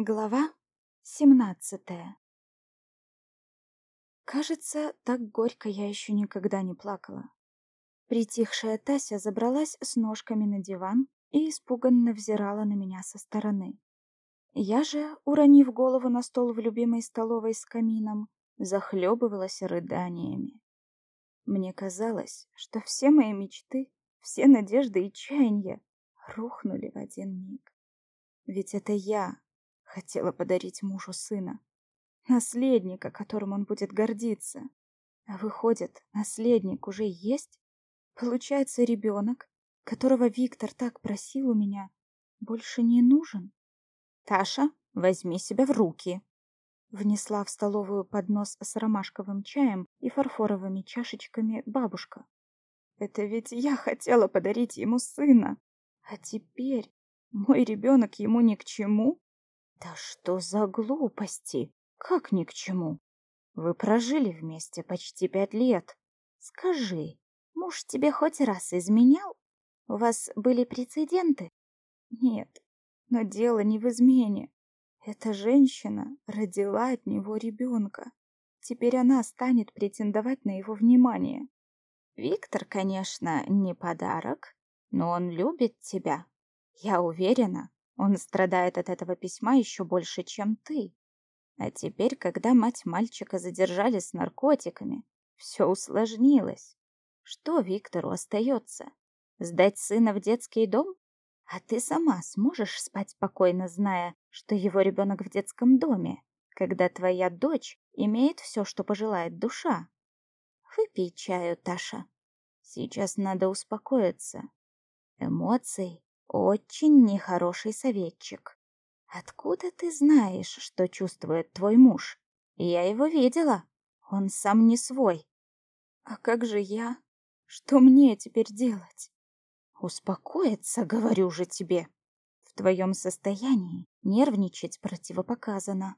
Глава семнадцатая Кажется, так горько я еще никогда не плакала. Притихшая Тася забралась с ножками на диван и испуганно взирала на меня со стороны. Я же, уронив голову на стол в любимой столовой с камином, захлебывалась рыданиями. Мне казалось, что все мои мечты, все надежды и чаяния рухнули в один миг. Ведь это я хотела подарить мужу сына, наследника, которым он будет гордиться. А выходит, наследник уже есть? Получается, ребенок, которого Виктор так просил у меня, больше не нужен? Таша, возьми себя в руки. Внесла в столовую поднос с ромашковым чаем и фарфоровыми чашечками бабушка. Это ведь я хотела подарить ему сына. А теперь мой ребенок ему ни к чему? Да что за глупости? Как ни к чему? Вы прожили вместе почти пять лет. Скажи, муж тебе хоть раз изменял? У вас были прецеденты? Нет, но дело не в измене. Эта женщина родила от него ребенка. Теперь она станет претендовать на его внимание. Виктор, конечно, не подарок, но он любит тебя. Я уверена, он страдает от этого письма еще больше, чем ты. А теперь, когда мать мальчика задержали с наркотиками, все усложнилось. Что Виктору остается? Сдать сына в детский дом? А ты сама сможешь спать спокойно, зная, что его ребенок в детском доме, когда твоя дочь имеет все, что пожелает душа? Выпей чаю, Таша. Сейчас надо успокоиться. Эмоций очень нехороший советчик. Откуда ты знаешь, что чувствует твой муж? Я его видела. Он сам не свой. А как же я? Что мне теперь делать? Успокоиться, говорю же тебе. В твоем состоянии нервничать противопоказано.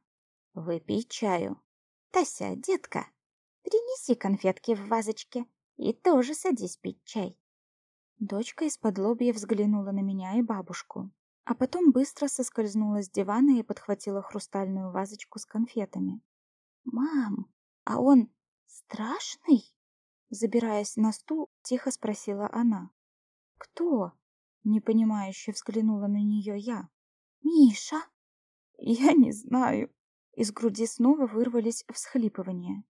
Выпей чаю. Тася, детка, принеси конфетки в вазочке и тоже садись пить чай. Дочка из-под лобья взглянула на меня и бабушку, а потом быстро соскользнула с дивана и подхватила хрустальную вазочку с конфетами. «Мам, а он страшный?» Забираясь на стул, тихо спросила она. «Кто?» — непонимающе взглянула на нее я. «Миша?» «Я не знаю». Из груди снова вырвались всхлипывания.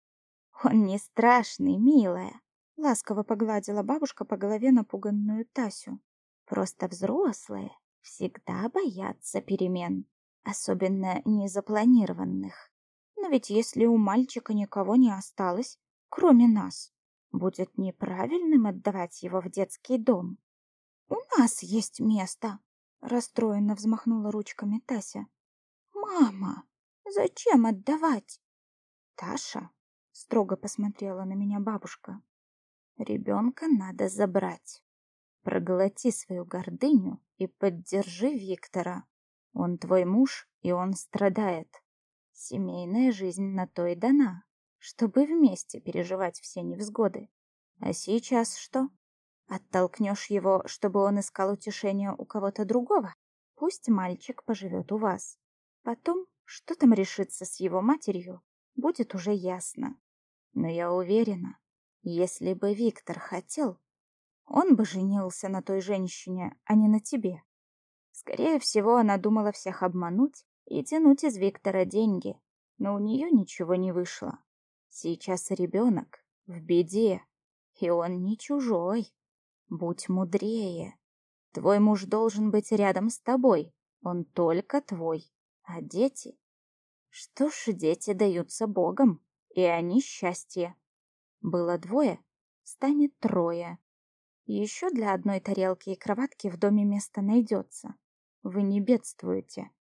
«Он не страшный, милая. Ласково погладила бабушка по голове напуганную Тасю. Просто взрослые всегда боятся перемен, особенно незапланированных. Но ведь если у мальчика никого не осталось, кроме нас, будет неправильным отдавать его в детский дом. У нас есть место, расстроенно взмахнула ручками Тася. Мама, зачем отдавать? Таша строго посмотрела на меня бабушка. Ребенка надо забрать. Проглоти свою гордыню и поддержи Виктора. Он твой муж, и он страдает. Семейная жизнь на то и дана, чтобы вместе переживать все невзгоды. А сейчас что? Оттолкнешь его, чтобы он искал утешения у кого-то другого? Пусть мальчик поживет у вас. Потом, что там решится с его матерью, будет уже ясно. Но я уверена, если бы Виктор хотел, он бы женился на той женщине, а не на тебе. Скорее всего, она думала всех обмануть и тянуть из Виктора деньги, но у нее ничего не вышло. Сейчас ребенок в беде, и он не чужой. Будь мудрее. Твой муж должен быть рядом с тобой, он только твой. А дети? Что ж, дети даются Богом, и они счастье. Было двое, станет трое. еще для одной тарелки и кроватки в доме место найдется. Вы не бедствуете.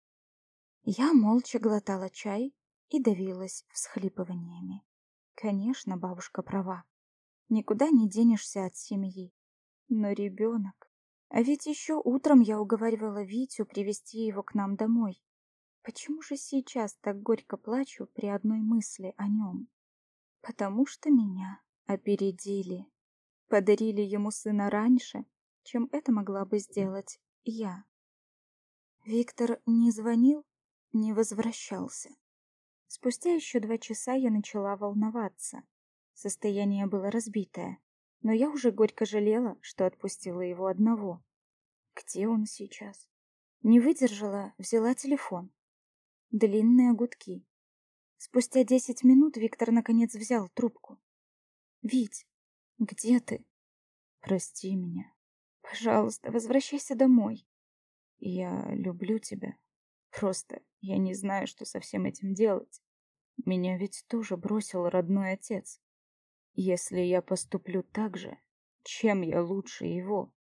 Я молча глотала чай и давилась всхлипываниями. Конечно, бабушка права. Никуда не денешься от семьи. Но ребенок... А ведь еще утром я уговаривала Витю привести его к нам домой. Почему же сейчас так горько плачу при одной мысли о нем? Потому что меня опередили. Подарили ему сына раньше, чем это могла бы сделать я. Виктор не звонил, не возвращался. Спустя еще два часа я начала волноваться. Состояние было разбитое, но я уже горько жалела, что отпустила его одного. Где он сейчас? Не выдержала, взяла телефон. Длинные гудки. Спустя десять минут Виктор наконец взял трубку. «Вить, где ты?» «Прости меня. Пожалуйста, возвращайся домой. Я люблю тебя. Просто я не знаю, что со всем этим делать. Меня ведь тоже бросил родной отец. Если я поступлю так же, чем я лучше его?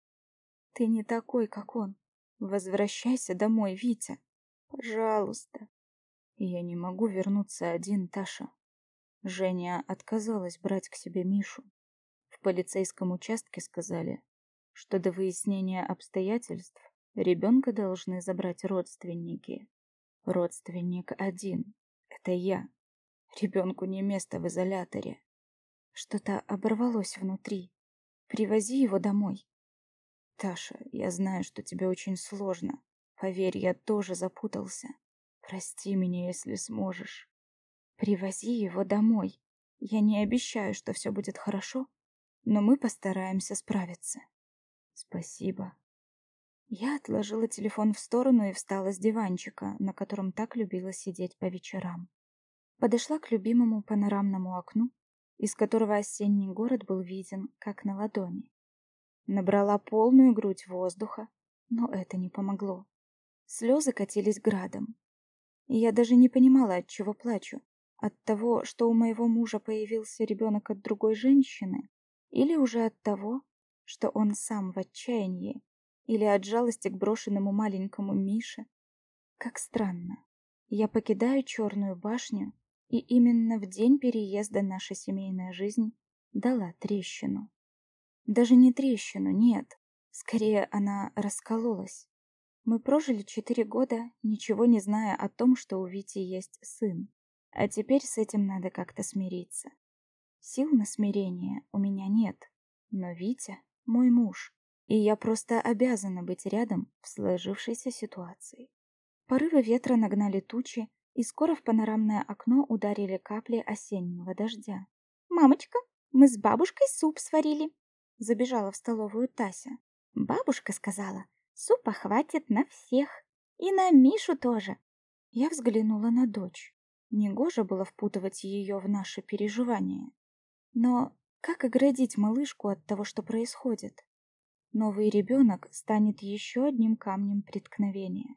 Ты не такой, как он. Возвращайся домой, Витя. Пожалуйста. Я не могу вернуться один, Таша. Женя отказалась брать к себе Мишу. В полицейском участке сказали, что до выяснения обстоятельств ребенка должны забрать родственники. Родственник один — это я. Ребенку не место в изоляторе. Что-то оборвалось внутри. Привози его домой. Таша, я знаю, что тебе очень сложно. Поверь, я тоже запутался. Прости меня, если сможешь. Привози его домой. Я не обещаю, что все будет хорошо, но мы постараемся справиться. Спасибо. Я отложила телефон в сторону и встала с диванчика, на котором так любила сидеть по вечерам. Подошла к любимому панорамному окну из которого осенний город был виден, как на ладони. Набрала полную грудь воздуха, но это не помогло. Слезы катились градом. Я даже не понимала, от чего плачу. От того, что у моего мужа появился ребенок от другой женщины, или уже от того, что он сам в отчаянии, или от жалости к брошенному маленькому Мише. Как странно. Я покидаю черную башню и именно в день переезда наша семейная жизнь дала трещину. Даже не трещину, нет. Скорее, она раскололась. Мы прожили четыре года, ничего не зная о том, что у Вити есть сын. А теперь с этим надо как-то смириться. Сил на смирение у меня нет. Но Витя — мой муж, и я просто обязана быть рядом в сложившейся ситуации. Порывы ветра нагнали тучи, и скоро в панорамное окно ударили капли осеннего дождя. «Мамочка, мы с бабушкой суп сварили!» Забежала в столовую Тася. Бабушка сказала, супа хватит на всех. И на Мишу тоже. Я взглянула на дочь. Негоже было впутывать ее в наши переживания. Но как оградить малышку от того, что происходит? Новый ребенок станет еще одним камнем преткновения.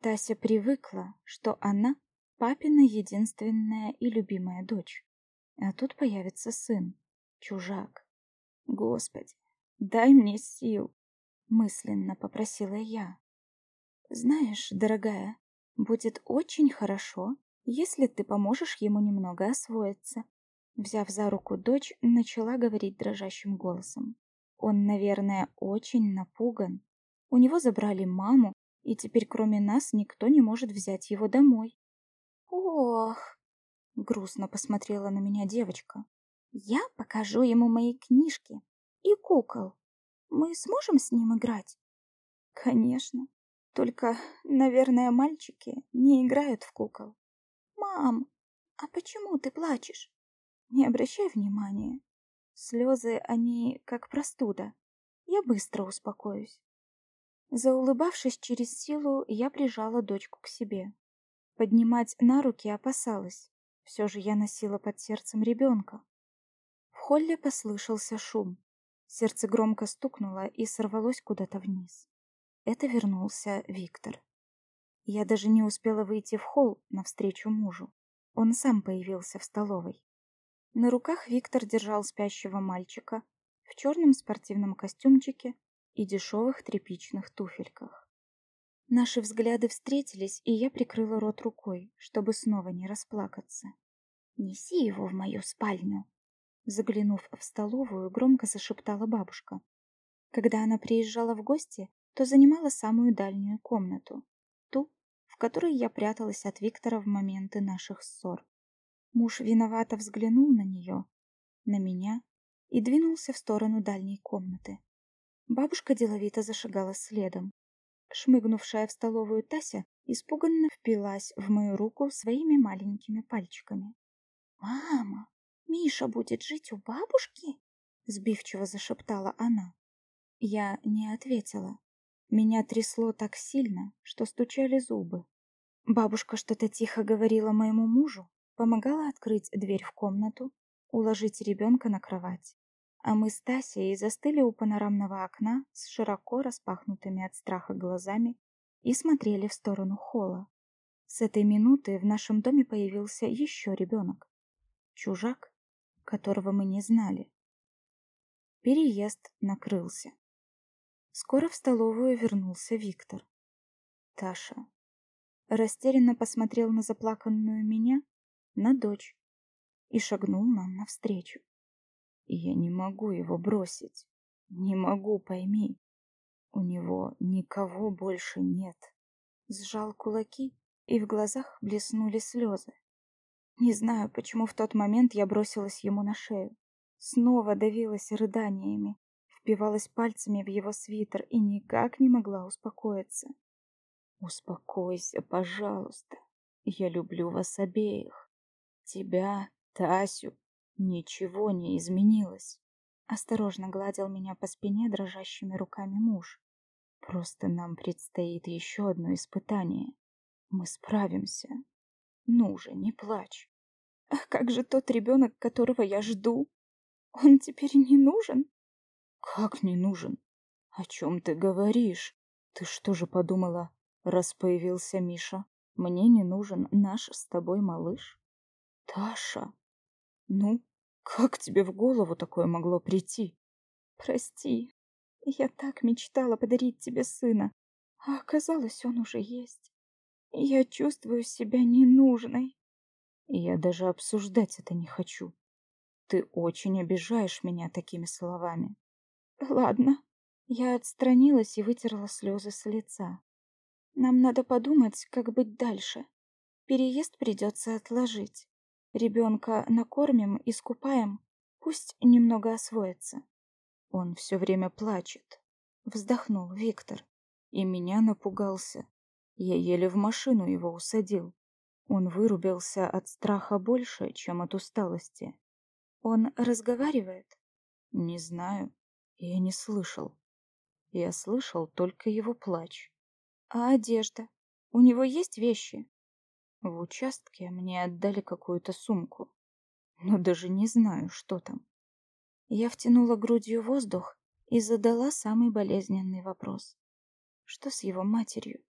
Тася привыкла, что она папина единственная и любимая дочь. А тут появится сын, чужак. Господи, дай мне сил, мысленно попросила я. Знаешь, дорогая, будет очень хорошо, если ты поможешь ему немного освоиться. Взяв за руку дочь, начала говорить дрожащим голосом. Он, наверное, очень напуган. У него забрали маму, и теперь кроме нас никто не может взять его домой. Ох, грустно посмотрела на меня девочка. Я покажу ему мои книжки и кукол. Мы сможем с ним играть? Конечно. Только, наверное, мальчики не играют в кукол. Мам, а почему ты плачешь? Не обращай внимания. Слезы, они как простуда. Я быстро успокоюсь. Заулыбавшись через силу, я прижала дочку к себе. Поднимать на руки опасалась. Все же я носила под сердцем ребенка. В холле послышался шум. Сердце громко стукнуло и сорвалось куда-то вниз. Это вернулся Виктор. Я даже не успела выйти в холл навстречу мужу. Он сам появился в столовой. На руках Виктор держал спящего мальчика в черном спортивном костюмчике и дешевых тряпичных туфельках. Наши взгляды встретились, и я прикрыла рот рукой, чтобы снова не расплакаться. «Неси его в мою спальню!» Заглянув в столовую, громко зашептала бабушка. Когда она приезжала в гости, то занимала самую дальнюю комнату, ту, в которой я пряталась от Виктора в моменты наших ссор. Муж виновато взглянул на нее, на меня и двинулся в сторону дальней комнаты. Бабушка деловито зашагала следом. Шмыгнувшая в столовую Тася испуганно впилась в мою руку своими маленькими пальчиками. «Мама, Миша будет жить у бабушки?» Сбивчиво зашептала она. Я не ответила. Меня трясло так сильно, что стучали зубы. Бабушка что-то тихо говорила моему мужу, помогала открыть дверь в комнату, уложить ребенка на кровать. А мы с Тасей застыли у панорамного окна с широко распахнутыми от страха глазами и смотрели в сторону холла. С этой минуты в нашем доме появился еще ребенок. Чужак, которого мы не знали. Переезд накрылся. Скоро в столовую вернулся Виктор. Таша. Растерянно посмотрел на заплаканную меня, на дочь, и шагнул нам навстречу. Я не могу его бросить. Не могу, пойми. У него никого больше нет. Сжал кулаки, и в глазах блеснули слезы. Не знаю, почему в тот момент я бросилась ему на шею. Снова давилась рыданиями, впивалась пальцами в его свитер и никак не могла успокоиться. «Успокойся, пожалуйста. Я люблю вас обеих. Тебя, Тасю. Ничего не изменилось». Осторожно гладил меня по спине дрожащими руками муж. «Просто нам предстоит еще одно испытание. Мы справимся. Ну же, не плачь. А как же тот ребенок, которого я жду? Он теперь не нужен? Как не нужен? О чем ты говоришь? Ты что же подумала, раз появился Миша, мне не нужен наш с тобой малыш? Таша, ну, как тебе в голову такое могло прийти? Прости, я так мечтала подарить тебе сына, а оказалось, он уже есть. Я чувствую себя ненужной. Я даже обсуждать это не хочу. Ты очень обижаешь меня такими словами. Ладно. Я отстранилась и вытерла слезы с лица. Нам надо подумать, как быть дальше. Переезд придется отложить. Ребенка накормим, искупаем, пусть немного освоится. Он все время плачет. Вздохнул Виктор. И меня напугался. Я еле в машину его усадил. Он вырубился от страха больше, чем от усталости. Он разговаривает? Не знаю. Я не слышал. Я слышал только его плач. А одежда? У него есть вещи? В участке мне отдали какую-то сумку. Но даже не знаю, что там. Я втянула грудью воздух и задала самый болезненный вопрос. Что с его матерью?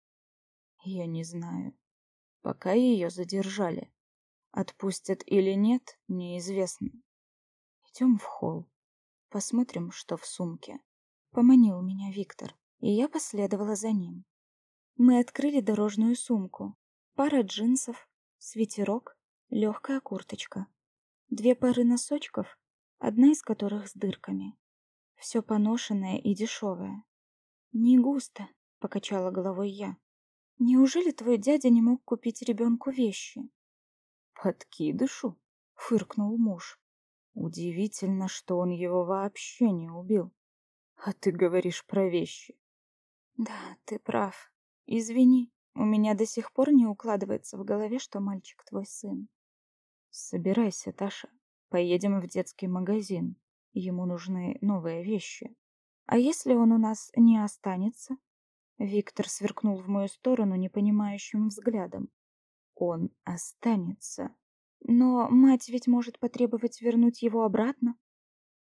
Я не знаю. Пока ее задержали. Отпустят или нет, неизвестно. Идем в холл. Посмотрим, что в сумке. Поманил меня Виктор, и я последовала за ним. Мы открыли дорожную сумку. Пара джинсов, свитерок, легкая курточка. Две пары носочков, одна из которых с дырками. Все поношенное и дешевое. «Не густо», — покачала головой я. «Неужели твой дядя не мог купить ребенку вещи?» «Подкидышу?» — фыркнул муж. Удивительно, что он его вообще не убил. А ты говоришь про вещи. Да, ты прав. Извини, у меня до сих пор не укладывается в голове, что мальчик твой сын. Собирайся, Таша. Поедем в детский магазин. Ему нужны новые вещи. А если он у нас не останется? Виктор сверкнул в мою сторону непонимающим взглядом. Он останется. Но мать ведь может потребовать вернуть его обратно.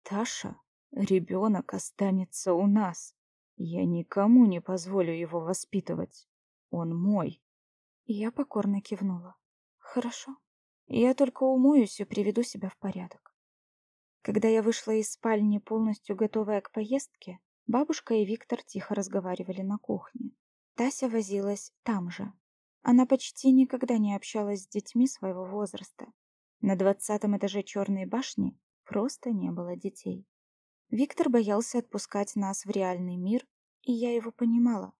Таша, ребенок останется у нас. Я никому не позволю его воспитывать. Он мой. Я покорно кивнула. Хорошо. Я только умоюсь и приведу себя в порядок. Когда я вышла из спальни, полностью готовая к поездке, бабушка и Виктор тихо разговаривали на кухне. Тася возилась там же, она почти никогда не общалась с детьми своего возраста. На двадцатом этаже черной башни просто не было детей. Виктор боялся отпускать нас в реальный мир, и я его понимала.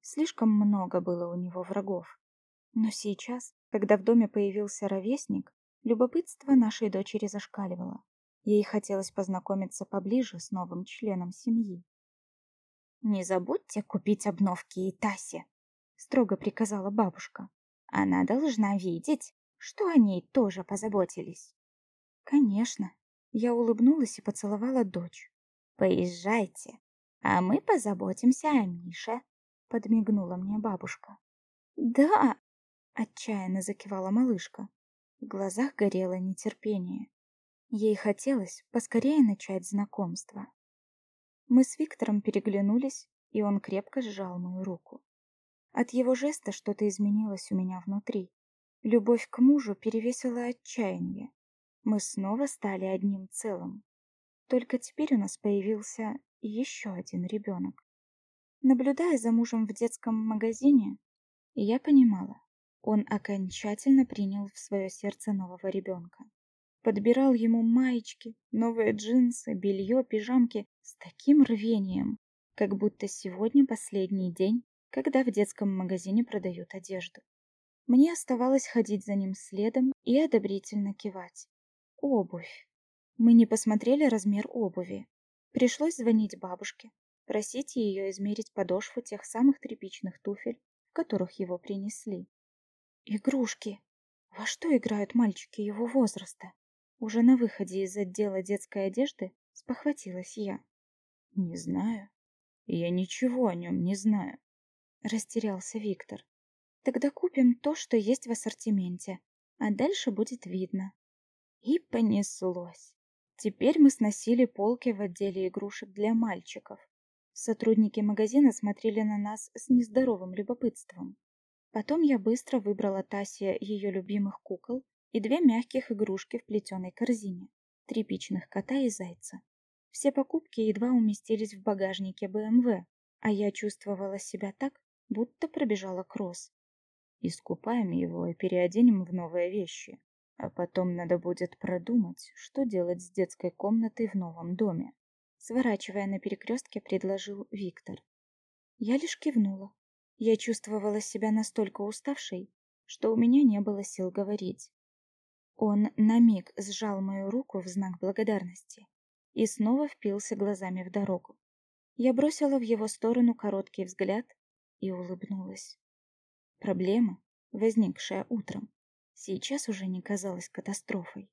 Слишком много было у него врагов. Но сейчас, когда в доме появился ровесник, любопытство нашей дочери зашкаливало. Ей хотелось познакомиться поближе с новым членом семьи. «Не забудьте купить обновки и Тасе», строго приказала бабушка. Она должна видеть, что о ней тоже позаботились. Конечно. Я улыбнулась и поцеловала дочь. Поезжайте, а мы позаботимся о Мише, подмигнула мне бабушка. Да, отчаянно закивала малышка. В глазах горело нетерпение. Ей хотелось поскорее начать знакомство. Мы с Виктором переглянулись, и он крепко сжал мою руку. От его жеста что-то изменилось у меня внутри. Любовь к мужу перевесила отчаяние. Мы снова стали одним целым. Только теперь у нас появился еще один ребенок. Наблюдая за мужем в детском магазине, я понимала, он окончательно принял в свое сердце нового ребенка. Подбирал ему маечки, новые джинсы, белье, пижамки с таким рвением, как будто сегодня последний день когда в детском магазине продают одежду. Мне оставалось ходить за ним следом и одобрительно кивать. Обувь. Мы не посмотрели размер обуви. Пришлось звонить бабушке, просить ее измерить подошву тех самых тряпичных туфель, в которых его принесли. Игрушки. Во что играют мальчики его возраста? Уже на выходе из отдела детской одежды спохватилась я. Не знаю. Я ничего о нем не знаю. Растерялся Виктор. Тогда купим то, что есть в ассортименте, а дальше будет видно. И понеслось. Теперь мы сносили полки в отделе игрушек для мальчиков. Сотрудники магазина смотрели на нас с нездоровым любопытством. Потом я быстро выбрала Тасе ее любимых кукол и две мягких игрушки в плетеной корзине, тряпичных кота и зайца. Все покупки едва уместились в багажнике БМВ, а я чувствовала себя так, будто пробежала кросс. Искупаем его и переоденем в новые вещи. А потом надо будет продумать, что делать с детской комнатой в новом доме. Сворачивая на перекрестке, предложил Виктор. Я лишь кивнула. Я чувствовала себя настолько уставшей, что у меня не было сил говорить. Он на миг сжал мою руку в знак благодарности и снова впился глазами в дорогу. Я бросила в его сторону короткий взгляд и улыбнулась. Проблема, возникшая утром, сейчас уже не казалась катастрофой.